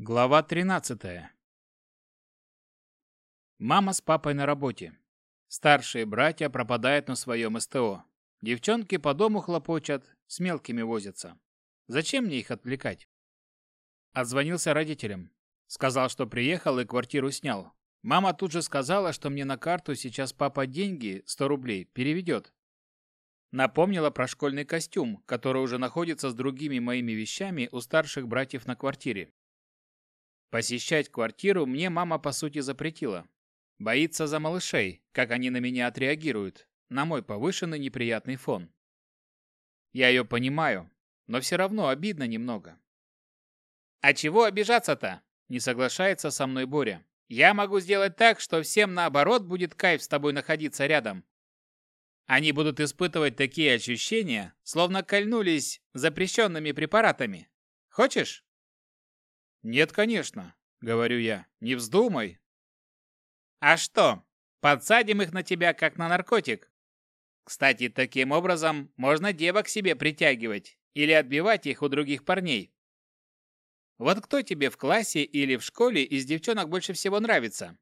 Глава 13. Мама с папой на работе. Старшие братья пропадают на своем СТО. Девчонки по дому хлопочат, с мелкими возятся. Зачем мне их отвлекать? Отзвонился родителям. Сказал, что приехал и квартиру снял. Мама тут же сказала, что мне на карту сейчас папа деньги, 100 рублей, переведет. Напомнила про школьный костюм, который уже находится с другими моими вещами у старших братьев на квартире. Посещать квартиру мне мама по сути запретила. Боится за малышей, как они на меня отреагируют, на мой повышенный неприятный фон. Я ее понимаю, но все равно обидно немного. «А чего обижаться-то?» – не соглашается со мной Боря. «Я могу сделать так, что всем наоборот будет кайф с тобой находиться рядом. Они будут испытывать такие ощущения, словно кольнулись запрещенными препаратами. Хочешь?» «Нет, конечно», — говорю я, — «не вздумай». «А что, подсадим их на тебя, как на наркотик?» «Кстати, таким образом можно девок себе притягивать или отбивать их у других парней». «Вот кто тебе в классе или в школе из девчонок больше всего нравится?»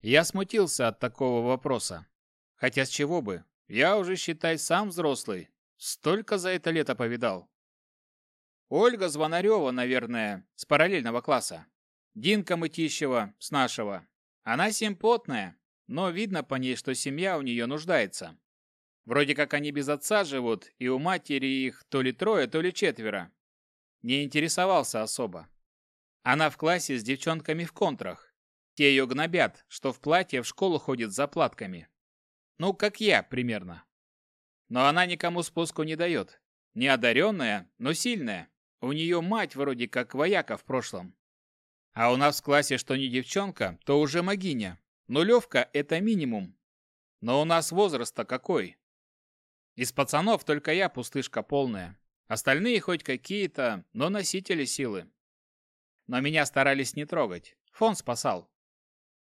Я смутился от такого вопроса. Хотя с чего бы? Я уже, считай, сам взрослый. Столько за это лето повидал. Ольга Звонарева, наверное, с параллельного класса. Динка Мытищева, с нашего. Она симпотная, но видно по ней, что семья у нее нуждается. Вроде как они без отца живут, и у матери их то ли трое, то ли четверо. Не интересовался особо. Она в классе с девчонками в контрах. Те ее гнобят, что в платье в школу ходит с заплатками. Ну, как я, примерно. Но она никому спуску не дает. Не одаренная, но сильная. У нее мать вроде как вояка в прошлом. А у нас в классе что не девчонка, то уже могиня. Нулевка – это минимум. Но у нас возраст-то какой? Из пацанов только я пустышка полная. Остальные хоть какие-то, но носители силы. Но меня старались не трогать. Фон спасал.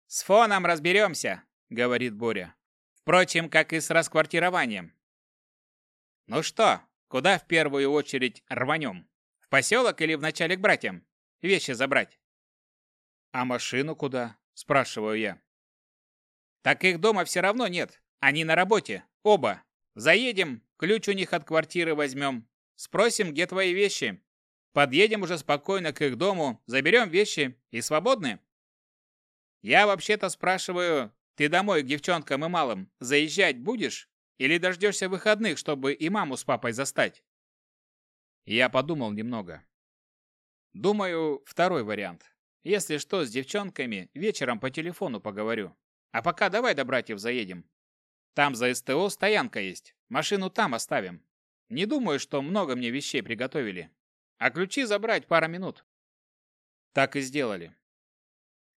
«С фоном разберемся», — говорит Боря. «Впрочем, как и с расквартированием». «Ну что, куда в первую очередь рванем?» В поселок или вначале к братьям? Вещи забрать». «А машину куда?» – спрашиваю я. «Так их дома все равно нет. Они на работе. Оба. Заедем, ключ у них от квартиры возьмем. Спросим, где твои вещи. Подъедем уже спокойно к их дому, заберем вещи и свободны». «Я вообще-то спрашиваю, ты домой к девчонкам и малым заезжать будешь? Или дождешься выходных, чтобы и маму с папой застать?» Я подумал немного. Думаю, второй вариант. Если что, с девчонками вечером по телефону поговорю. А пока давай до братьев заедем. Там за СТО стоянка есть. Машину там оставим. Не думаю, что много мне вещей приготовили. А ключи забрать пара минут. Так и сделали.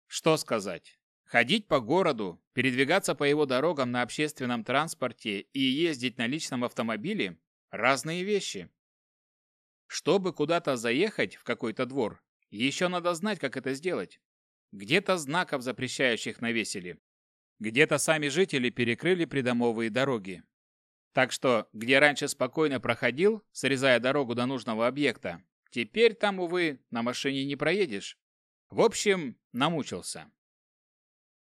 Что сказать? Ходить по городу, передвигаться по его дорогам на общественном транспорте и ездить на личном автомобиле – разные вещи. Чтобы куда-то заехать в какой-то двор, еще надо знать, как это сделать. Где-то знаков, запрещающих, навесили. Где-то сами жители перекрыли придомовые дороги. Так что, где раньше спокойно проходил, срезая дорогу до нужного объекта, теперь там, увы, на машине не проедешь. В общем, намучился.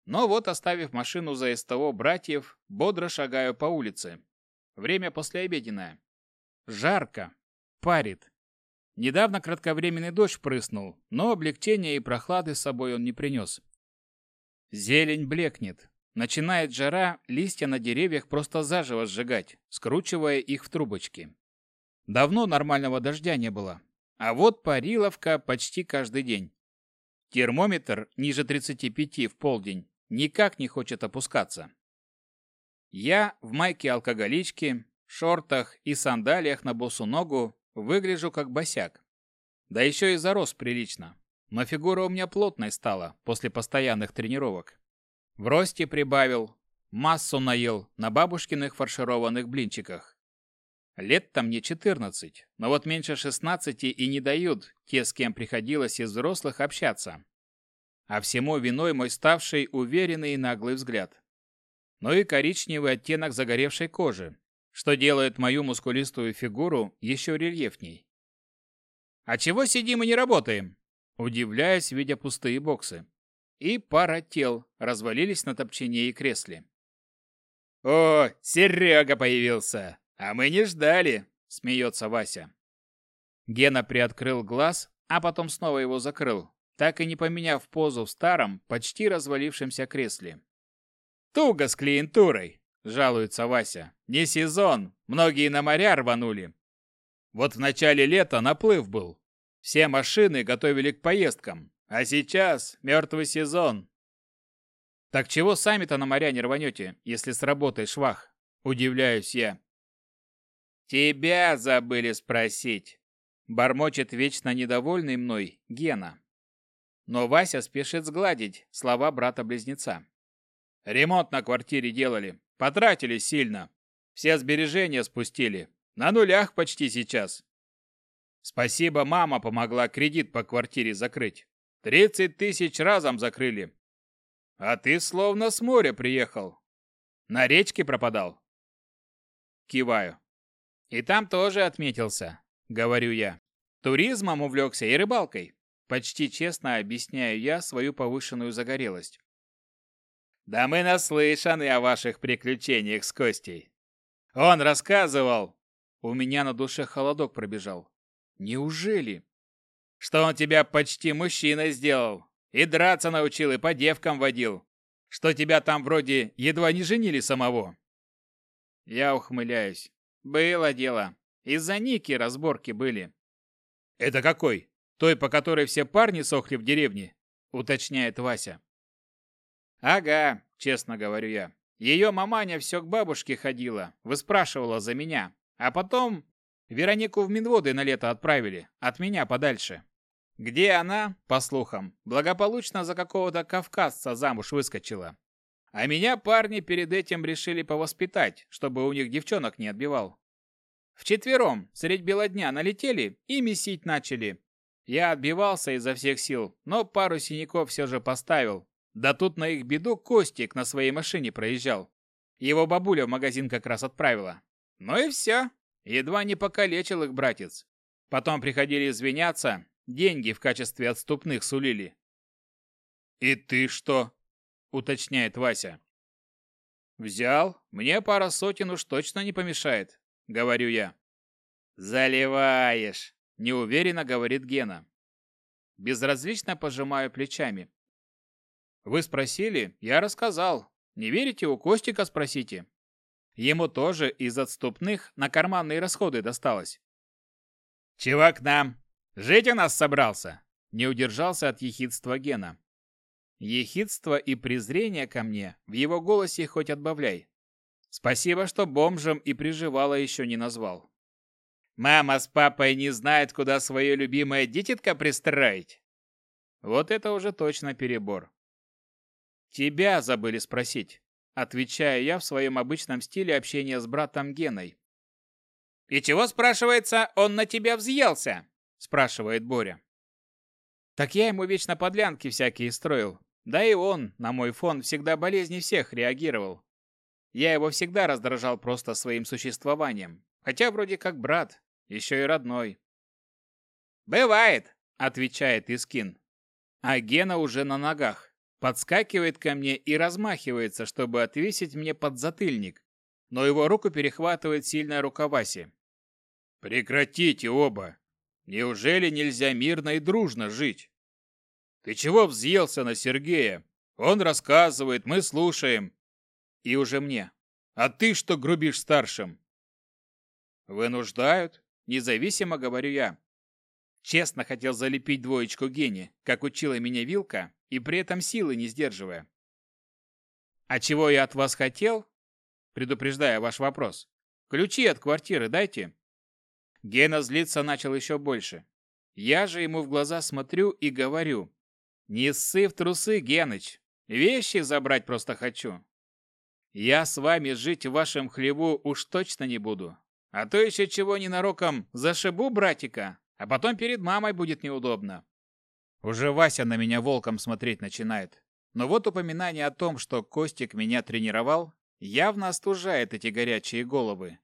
Но вот, оставив машину за СТО братьев, бодро шагаю по улице. Время послеобеденное. Жарко, парит. Недавно кратковременный дождь прыснул, но облегчения и прохлады с собой он не принес. Зелень блекнет. Начинает жара, листья на деревьях просто заживо сжигать, скручивая их в трубочки. Давно нормального дождя не было. А вот париловка почти каждый день. Термометр ниже 35 в полдень никак не хочет опускаться. Я в майке-алкоголичке, шортах и сандалиях на босу ногу Выгляжу как босяк. Да еще и зарос прилично. Но фигура у меня плотной стала после постоянных тренировок. В росте прибавил, массу наел на бабушкиных фаршированных блинчиках. Лет там мне 14, но вот меньше 16 и не дают те, с кем приходилось из взрослых общаться. А всему виной мой ставший уверенный и наглый взгляд. Ну и коричневый оттенок загоревшей кожи, что делает мою мускулистую фигуру еще рельефней. «А чего сидим и не работаем?» Удивляясь, видя пустые боксы. И пара тел развалились на топчине и кресле. «О, Серега появился! А мы не ждали!» – смеется Вася. Гена приоткрыл глаз, а потом снова его закрыл, так и не поменяв позу в старом, почти развалившемся кресле. «Туго с клиентурой!» жалуется Вася. Не сезон, многие на моря рванули. Вот в начале лета наплыв был. Все машины готовили к поездкам, а сейчас мертвый сезон. Так чего сами-то на моря не рванете, если с работой швах? Удивляюсь я. Тебя забыли спросить. Бормочет вечно недовольный мной Гена. Но Вася спешит сгладить слова брата-близнеца. Ремонт на квартире делали. Потратили сильно. Все сбережения спустили. На нулях почти сейчас. Спасибо, мама помогла кредит по квартире закрыть. Тридцать тысяч разом закрыли. А ты словно с моря приехал. На речке пропадал. Киваю. И там тоже отметился, говорю я. Туризмом увлекся и рыбалкой. Почти честно объясняю я свою повышенную загорелость. Да мы наслышаны о ваших приключениях с Костей. Он рассказывал. У меня на душе холодок пробежал. Неужели? Что он тебя почти мужчиной сделал. И драться научил, и по девкам водил. Что тебя там вроде едва не женили самого. Я ухмыляюсь. Было дело. Из-за Ники разборки были. Это какой? Той, по которой все парни сохли в деревне? Уточняет Вася. Ага, честно говорю я. Ее маманя все к бабушке ходила, выспрашивала за меня. А потом Веронику в Минводы на лето отправили, от меня подальше. Где она, по слухам, благополучно за какого-то кавказца замуж выскочила. А меня парни перед этим решили повоспитать, чтобы у них девчонок не отбивал. Вчетвером, средь бела дня, налетели и месить начали. Я отбивался изо всех сил, но пару синяков все же поставил, да тут на их беду Костик на своей машине проезжал. Его бабуля в магазин как раз отправила. Ну и все. Едва не покалечил их братец. Потом приходили извиняться, деньги в качестве отступных сулили. «И ты что?» – уточняет Вася. «Взял. Мне пара сотен уж точно не помешает», – говорю я. «Заливаешь», – неуверенно говорит Гена. Безразлично пожимаю плечами. Вы спросили, я рассказал. Не верите, у Костика спросите. Ему тоже из отступных на карманные расходы досталось. Чувак нам? Жить у нас собрался? Не удержался от ехидства Гена. Ехидство и презрение ко мне в его голосе хоть отбавляй. Спасибо, что бомжем и приживало еще не назвал. Мама с папой не знает, куда свое любимое дитятко пристраить. Вот это уже точно перебор. «Тебя забыли спросить», — отвечаю я в своем обычном стиле общения с братом Геной. «И чего, спрашивается, он на тебя взъелся?» — спрашивает Боря. «Так я ему вечно подлянки всякие строил. Да и он, на мой фон, всегда болезни всех реагировал. Я его всегда раздражал просто своим существованием. Хотя вроде как брат, еще и родной». «Бывает», — отвечает Искин. А Гена уже на ногах подскакивает ко мне и размахивается, чтобы отвесить мне подзатыльник, но его руку перехватывает сильная рука Васи. «Прекратите оба! Неужели нельзя мирно и дружно жить? Ты чего взъелся на Сергея? Он рассказывает, мы слушаем. И уже мне. А ты что грубишь старшим?» «Вынуждают?» – независимо говорю я. Честно хотел залепить двоечку Гене, как учила меня Вилка, и при этом силы не сдерживая. А чего я от вас хотел? Предупреждая ваш вопрос. Ключи от квартиры дайте. Гена злиться начал еще больше. Я же ему в глаза смотрю и говорю. Не ссы в трусы, Геныч. Вещи забрать просто хочу. Я с вами жить в вашем хлеву уж точно не буду. А то еще чего ненароком зашибу братика, а потом перед мамой будет неудобно. Уже Вася на меня волком смотреть начинает. Но вот упоминание о том, что Костик меня тренировал, явно остужает эти горячие головы.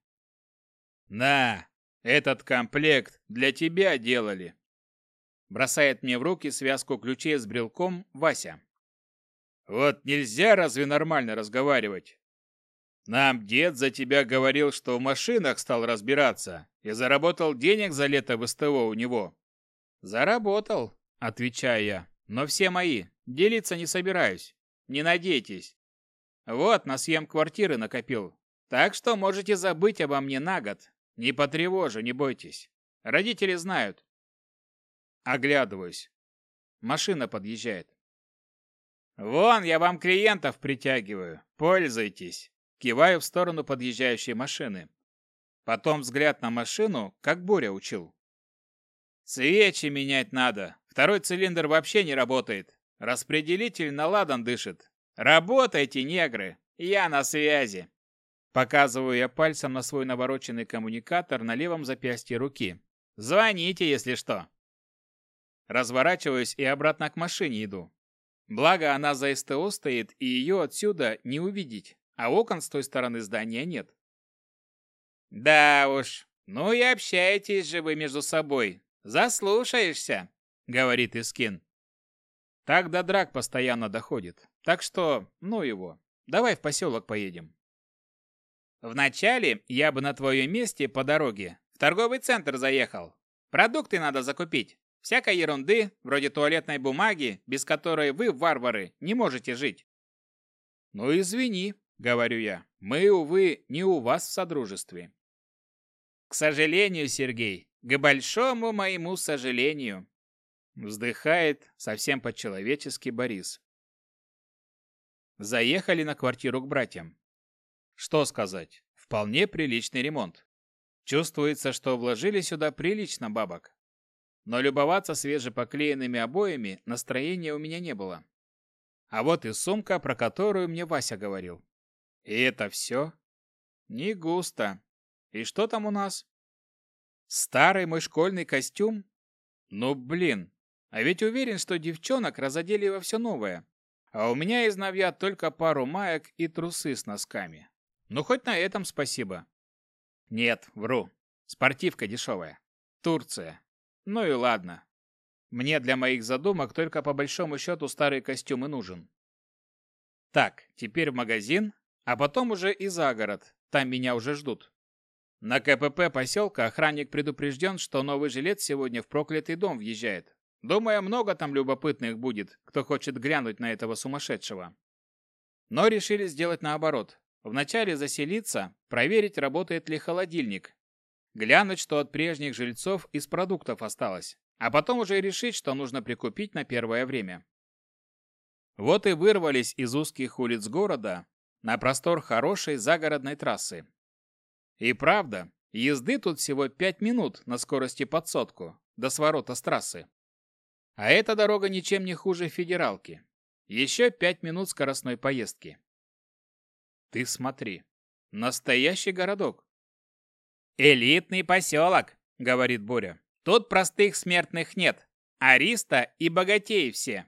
«На, этот комплект для тебя делали!» Бросает мне в руки связку ключей с брелком Вася. «Вот нельзя разве нормально разговаривать? Нам дед за тебя говорил, что в машинах стал разбираться и заработал денег за лето в СТО у него». «Заработал», Отвечаю я. Но все мои. Делиться не собираюсь. Не надейтесь. Вот, на съем квартиры накопил. Так что можете забыть обо мне на год. Не потревожу, не бойтесь. Родители знают. Оглядываюсь. Машина подъезжает. Вон, я вам клиентов притягиваю. Пользуйтесь. Киваю в сторону подъезжающей машины. Потом взгляд на машину, как Боря учил. Свечи менять надо, Второй цилиндр вообще не работает. Распределитель наладан дышит. Работайте, негры! Я на связи!» Показываю я пальцем на свой навороченный коммуникатор на левом запястье руки. «Звоните, если что!» Разворачиваюсь и обратно к машине иду. Благо, она за СТО стоит, и ее отсюда не увидеть, а окон с той стороны здания нет. «Да уж, ну и общаетесь же вы между собой. Заслушаешься!» говорит Искин. Так до драк постоянно доходит. Так что, ну его, давай в поселок поедем. Вначале я бы на твоем месте по дороге в торговый центр заехал. Продукты надо закупить. Всякой ерунды, вроде туалетной бумаги, без которой вы, варвары, не можете жить. Ну извини, говорю я. Мы, увы, не у вас в содружестве. К сожалению, Сергей, к большому моему сожалению, Вздыхает совсем по-человечески Борис. Заехали на квартиру к братьям. Что сказать, вполне приличный ремонт. Чувствуется, что вложили сюда прилично бабок. Но любоваться свежепоклеенными обоями настроения у меня не было. А вот и сумка, про которую мне Вася говорил. И это все? Не густо. И что там у нас? Старый мой школьный костюм? Ну, блин, а ведь уверен, что девчонок разодели во все новое. А у меня из новья только пару маек и трусы с носками. Ну, хоть на этом спасибо. Нет, вру. Спортивка дешевая. Турция. Ну и ладно. Мне для моих задумок только по большому счету старый костюм и нужен. Так, теперь в магазин, а потом уже и за город. Там меня уже ждут. На КПП поселка охранник предупрежден, что новый жилец сегодня в проклятый дом въезжает. Думаю, много там любопытных будет, кто хочет глянуть на этого сумасшедшего. Но решили сделать наоборот. Вначале заселиться, проверить, работает ли холодильник. Глянуть, что от прежних жильцов из продуктов осталось. А потом уже решить, что нужно прикупить на первое время. Вот и вырвались из узких улиц города на простор хорошей загородной трассы. И правда, езды тут всего 5 минут на скорости под сотку до сворота с трассы. А эта дорога ничем не хуже федералки. Еще пять минут скоростной поездки. Ты смотри. Настоящий городок. Элитный поселок, говорит Боря. Тут простых смертных нет. Ариста и богатеи все.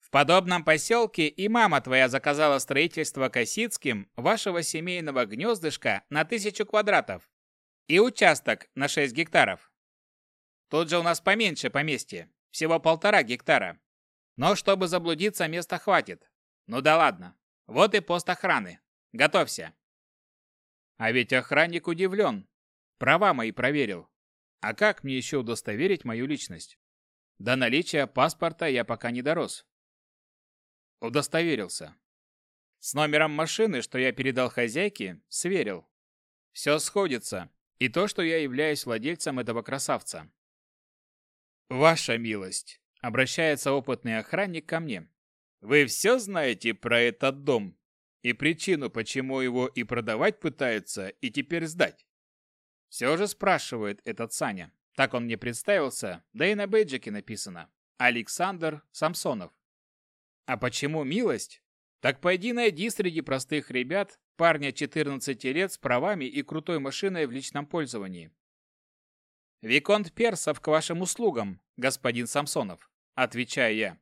В подобном поселке и мама твоя заказала строительство Косицким вашего семейного гнездышка на тысячу квадратов и участок на 6 гектаров. Тут же у нас поменьше поместье, всего полтора гектара. Но чтобы заблудиться, места хватит. Ну да ладно. Вот и пост охраны. Готовься. А ведь охранник удивлен. Права мои проверил. А как мне еще удостоверить мою личность? До наличия паспорта я пока не дорос. Удостоверился. С номером машины, что я передал хозяйке, сверил. Все сходится. И то, что я являюсь владельцем этого красавца. Ваша милость, обращается опытный охранник ко мне. Вы все знаете про этот дом и причину, почему его и продавать пытаются, и теперь сдать. Все же спрашивает этот Саня. Так он мне представился, да и на бейджике написано. Александр Самсонов. А почему милость? Так пойди найди среди простых ребят парня 14 лет с правами и крутой машиной в личном пользовании. «Виконт Персов к вашим услугам, господин Самсонов», — отвечаю я.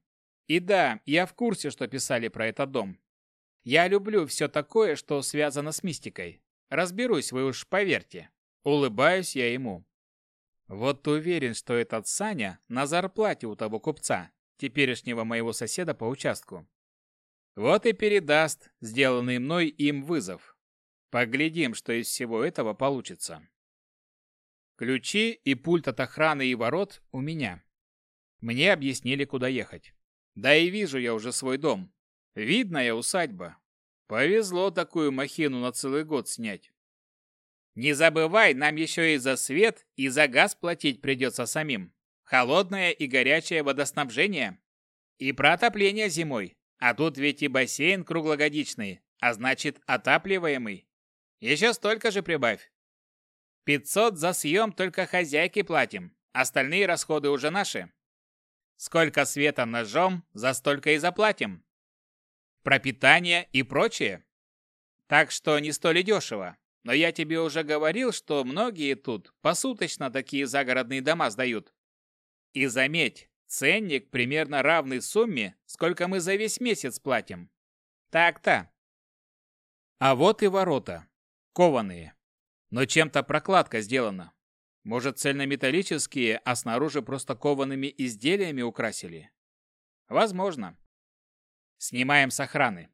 «И да, я в курсе, что писали про этот дом. Я люблю все такое, что связано с мистикой. Разберусь, вы уж поверьте». Улыбаюсь я ему. Вот уверен, что этот Саня на зарплате у того купца, теперешнего моего соседа по участку. Вот и передаст сделанный мной им вызов. Поглядим, что из всего этого получится. Ключи и пульт от охраны и ворот у меня. Мне объяснили, куда ехать. Да и вижу я уже свой дом. Видная усадьба. Повезло такую махину на целый год снять. Не забывай, нам еще и за свет, и за газ платить придется самим. Холодное и горячее водоснабжение. И про отопление зимой. А тут ведь и бассейн круглогодичный, а значит отапливаемый. Еще столько же прибавь. 500 за съем только хозяйке платим, остальные расходы уже наши. Сколько света ножом, за столько и заплатим. Пропитание и прочее. Так что не столь и дешево. Но я тебе уже говорил, что многие тут посуточно такие загородные дома сдают. И заметь, ценник примерно равный сумме, сколько мы за весь месяц платим. Так-то. А вот и ворота. Кованые но чем-то прокладка сделана. Может, цельнометаллические, а снаружи просто коваными изделиями украсили? Возможно. Снимаем с охраны.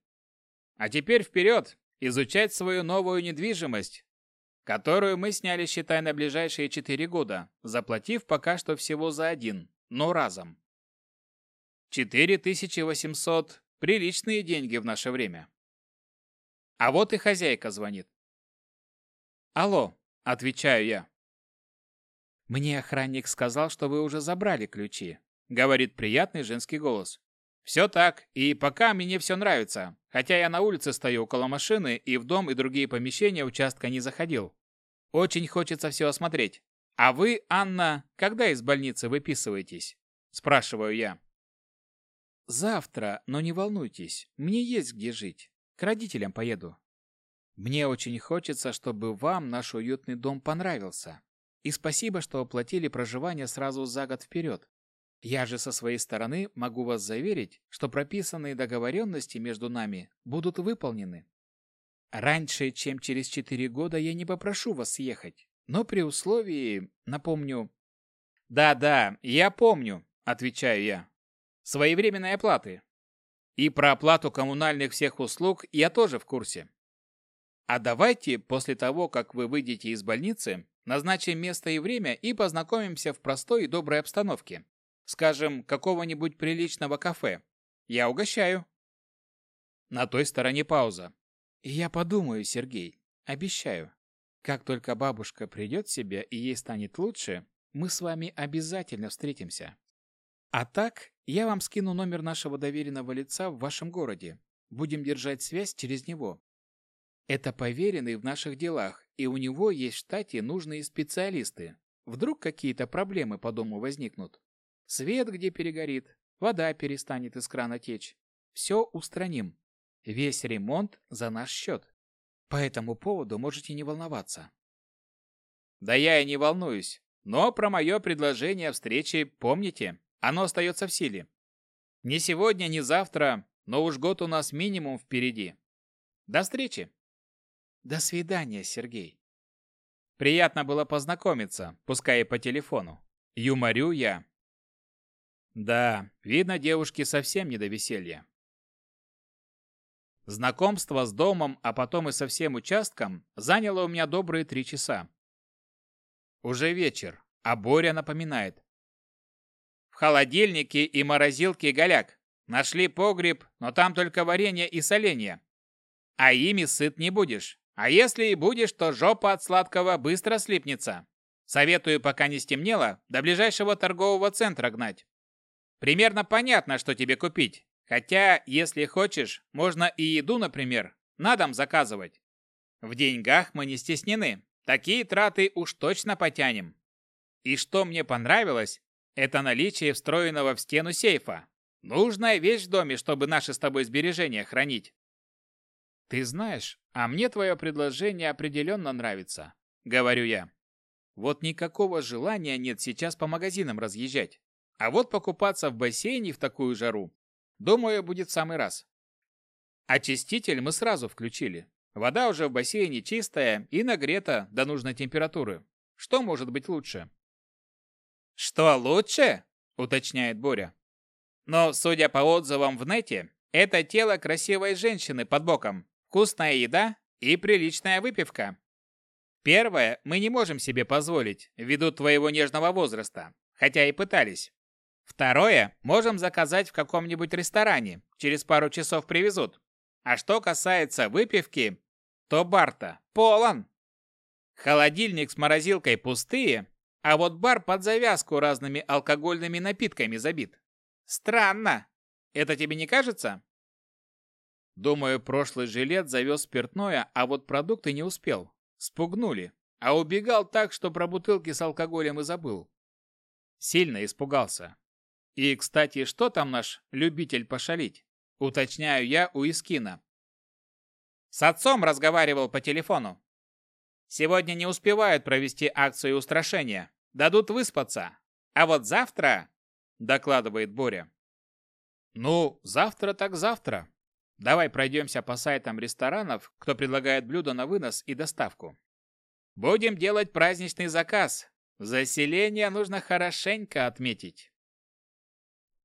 А теперь вперед, изучать свою новую недвижимость, которую мы сняли, считай, на ближайшие четыре года, заплатив пока что всего за один, но разом. 4800 – приличные деньги в наше время. А вот и хозяйка звонит. «Алло», — отвечаю я. «Мне охранник сказал, что вы уже забрали ключи», — говорит приятный женский голос. «Все так, и пока мне все нравится, хотя я на улице стою около машины и в дом и другие помещения участка не заходил. Очень хочется все осмотреть. А вы, Анна, когда из больницы выписываетесь?» — спрашиваю я. «Завтра, но не волнуйтесь, мне есть где жить. К родителям поеду. Мне очень хочется, чтобы вам наш уютный дом понравился. И спасибо, что оплатили проживание сразу за год вперед. Я же со своей стороны могу вас заверить, что прописанные договоренности между нами будут выполнены. Раньше, чем через четыре года, я не попрошу вас съехать, но при условии, напомню... «Да-да, я помню», — отвечаю я. «Своевременной оплаты. И про оплату коммунальных всех услуг я тоже в курсе. А давайте, после того, как вы выйдете из больницы, назначим место и время и познакомимся в простой и доброй обстановке. Скажем, какого-нибудь приличного кафе. Я угощаю. На той стороне пауза. Я подумаю, Сергей, обещаю. Как только бабушка придет в себя и ей станет лучше, мы с вами обязательно встретимся. А так, я вам скину номер нашего доверенного лица в вашем городе. Будем держать связь через него. Это поверенный в наших делах, и у него есть в штате нужные специалисты. Вдруг какие-то проблемы по дому возникнут. Свет где перегорит, вода перестанет из крана течь. Все устраним. Весь ремонт за наш счет. По этому поводу можете не волноваться. Да я и не волнуюсь. Но про мое предложение о встрече помните. Оно остается в силе. Не сегодня, не завтра, но уж год у нас минимум впереди. До встречи! До свидания, Сергей. Приятно было познакомиться, пускай и по телефону. Юморю я. Да, видно, девушке совсем не до веселья. Знакомство с домом, а потом и со всем участком, заняло у меня добрые три часа. Уже вечер, а Боря напоминает. В холодильнике и морозилке голяк. Нашли погреб, но там только варенье и соленье. А ими сыт не будешь. А если и будешь, то жопа от сладкого быстро слипнется. Советую, пока не стемнело, до ближайшего торгового центра гнать. Примерно понятно, что тебе купить. Хотя, если хочешь, можно и еду, например, на дом заказывать. В деньгах мы не стеснены. Такие траты уж точно потянем. И что мне понравилось, это наличие встроенного в стену сейфа. Нужная вещь в доме, чтобы наши с тобой сбережения хранить. «Ты знаешь, а мне твое предложение определенно нравится», — говорю я. «Вот никакого желания нет сейчас по магазинам разъезжать. А вот покупаться в бассейне в такую жару, думаю, будет в самый раз». Очиститель мы сразу включили. Вода уже в бассейне чистая и нагрета до нужной температуры. Что может быть лучше? «Что лучше?» – уточняет Боря. «Но, судя по отзывам в нете, это тело красивой женщины под боком вкусная еда и приличная выпивка. Первое мы не можем себе позволить, ввиду твоего нежного возраста, хотя и пытались. Второе можем заказать в каком-нибудь ресторане, через пару часов привезут. А что касается выпивки, то бар-то полон. Холодильник с морозилкой пустые, а вот бар под завязку разными алкогольными напитками забит. Странно. Это тебе не кажется? Думаю, прошлый жилет завез спиртное, а вот продукты не успел. Спугнули. А убегал так, что про бутылки с алкоголем и забыл. Сильно испугался. И, кстати, что там наш любитель пошалить? Уточняю я у Искина. С отцом разговаривал по телефону. Сегодня не успевают провести акцию устрашения. Дадут выспаться. А вот завтра, докладывает Боря. Ну, завтра так завтра, Давай пройдемся по сайтам ресторанов, кто предлагает блюдо на вынос и доставку. Будем делать праздничный заказ. Заселение нужно хорошенько отметить.